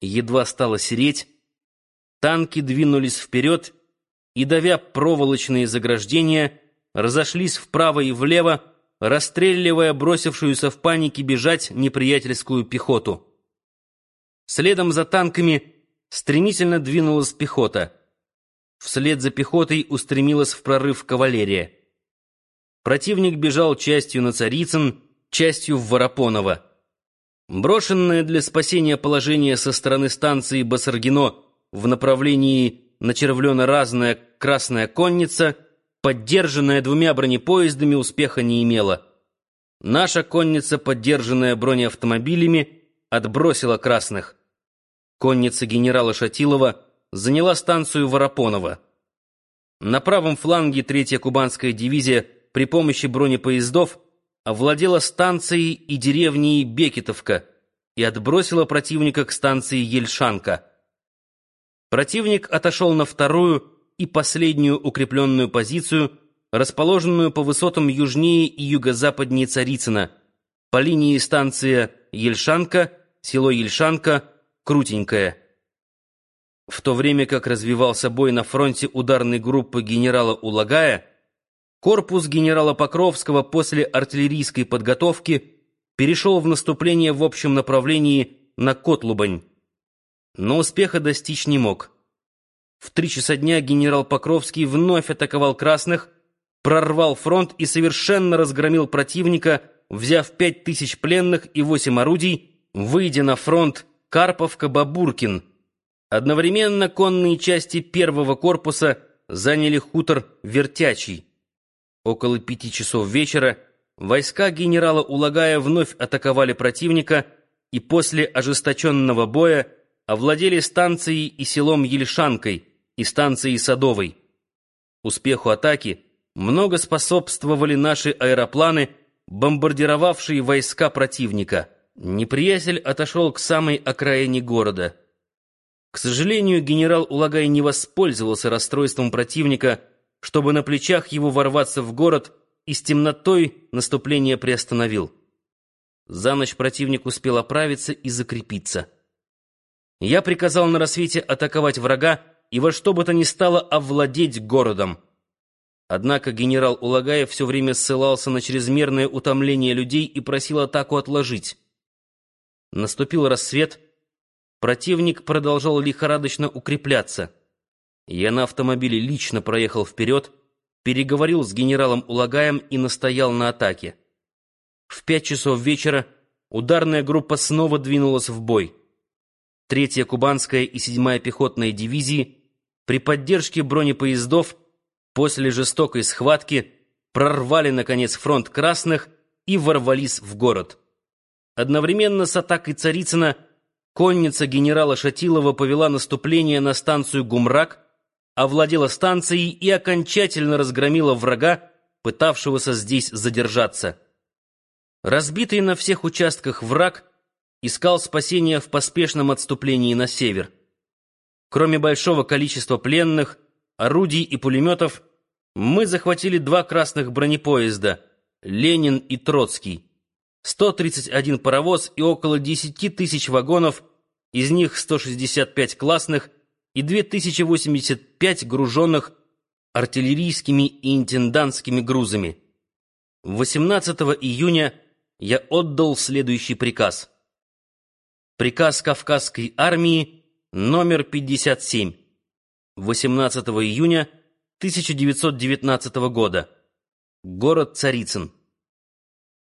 Едва стало сереть, танки двинулись вперед и, давя проволочные заграждения, разошлись вправо и влево, расстреливая бросившуюся в панике бежать неприятельскую пехоту. Следом за танками стремительно двинулась пехота. Вслед за пехотой устремилась в прорыв кавалерия. Противник бежал частью на Царицын, частью в Воропоново. Брошенное для спасения положение со стороны станции Басаргино в направлении начервлено-разная красная конница, поддержанная двумя бронепоездами, успеха не имела. Наша конница, поддержанная бронеавтомобилями, отбросила красных. Конница генерала Шатилова заняла станцию Воропонова. На правом фланге третья кубанская дивизия при помощи бронепоездов овладела станцией и деревней Бекетовка и отбросила противника к станции Ельшанка. Противник отошел на вторую и последнюю укрепленную позицию, расположенную по высотам южнее и юго-западнее Царицына, по линии станция Ельшанка, село Ельшанка, Крутенькое. В то время как развивался бой на фронте ударной группы генерала Улагая, Корпус генерала Покровского после артиллерийской подготовки перешел в наступление в общем направлении на Котлубань. Но успеха достичь не мог. В три часа дня генерал Покровский вновь атаковал красных, прорвал фронт и совершенно разгромил противника, взяв пять тысяч пленных и восемь орудий, выйдя на фронт Карповка-Бабуркин. Одновременно конные части первого корпуса заняли хутор Вертячий. Около пяти часов вечера войска генерала Улагая вновь атаковали противника и после ожесточенного боя овладели станцией и селом Ельшанкой и станцией Садовой. Успеху атаки много способствовали наши аэропланы, бомбардировавшие войска противника. Неприятель отошел к самой окраине города. К сожалению, генерал Улагай не воспользовался расстройством противника – чтобы на плечах его ворваться в город и с темнотой наступление приостановил. За ночь противник успел оправиться и закрепиться. Я приказал на рассвете атаковать врага и во что бы то ни стало овладеть городом. Однако генерал Улагаев все время ссылался на чрезмерное утомление людей и просил атаку отложить. Наступил рассвет. Противник продолжал лихорадочно укрепляться. Я на автомобиле лично проехал вперед, переговорил с генералом Улагаем и настоял на атаке. В пять часов вечера ударная группа снова двинулась в бой. Третья кубанская и седьмая пехотная дивизии при поддержке бронепоездов после жестокой схватки прорвали, наконец, фронт красных и ворвались в город. Одновременно с атакой Царицына конница генерала Шатилова повела наступление на станцию Гумрак, овладела станцией и окончательно разгромила врага, пытавшегося здесь задержаться. Разбитый на всех участках враг искал спасения в поспешном отступлении на север. Кроме большого количества пленных, орудий и пулеметов, мы захватили два красных бронепоезда «Ленин» и «Троцкий», 131 паровоз и около 10 тысяч вагонов, из них 165 классных и 2085 груженных артиллерийскими и интендантскими грузами. 18 июня я отдал следующий приказ. Приказ Кавказской армии номер 57. 18 июня 1919 года. Город Царицын.